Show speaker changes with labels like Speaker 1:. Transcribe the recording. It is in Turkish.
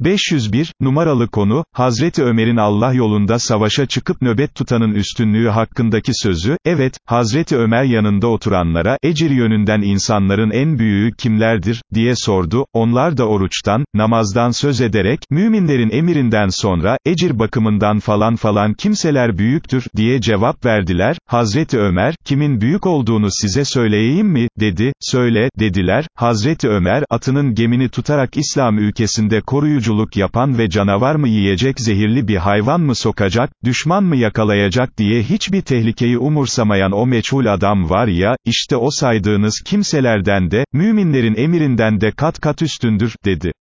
Speaker 1: 501, numaralı konu, Hazreti Ömer'in Allah yolunda savaşa çıkıp nöbet tutanın üstünlüğü hakkındaki sözü, evet, Hazreti Ömer yanında oturanlara, ecir yönünden insanların en büyüğü kimlerdir, diye sordu, onlar da oruçtan, namazdan söz ederek, müminlerin emirinden sonra, ecir bakımından falan falan kimseler büyüktür, diye cevap verdiler, Hazreti Ömer, kimin büyük olduğunu size söyleyeyim mi, dedi, söyle, dediler, Hazreti Ömer, atının gemini tutarak İslam ülkesinde koruyucu yolculuk yapan ve canavar mı yiyecek zehirli bir hayvan mı sokacak, düşman mı yakalayacak diye hiçbir tehlikeyi umursamayan o meçhul adam var ya, işte o saydığınız kimselerden de, müminlerin emirinden de kat kat üstündür, dedi.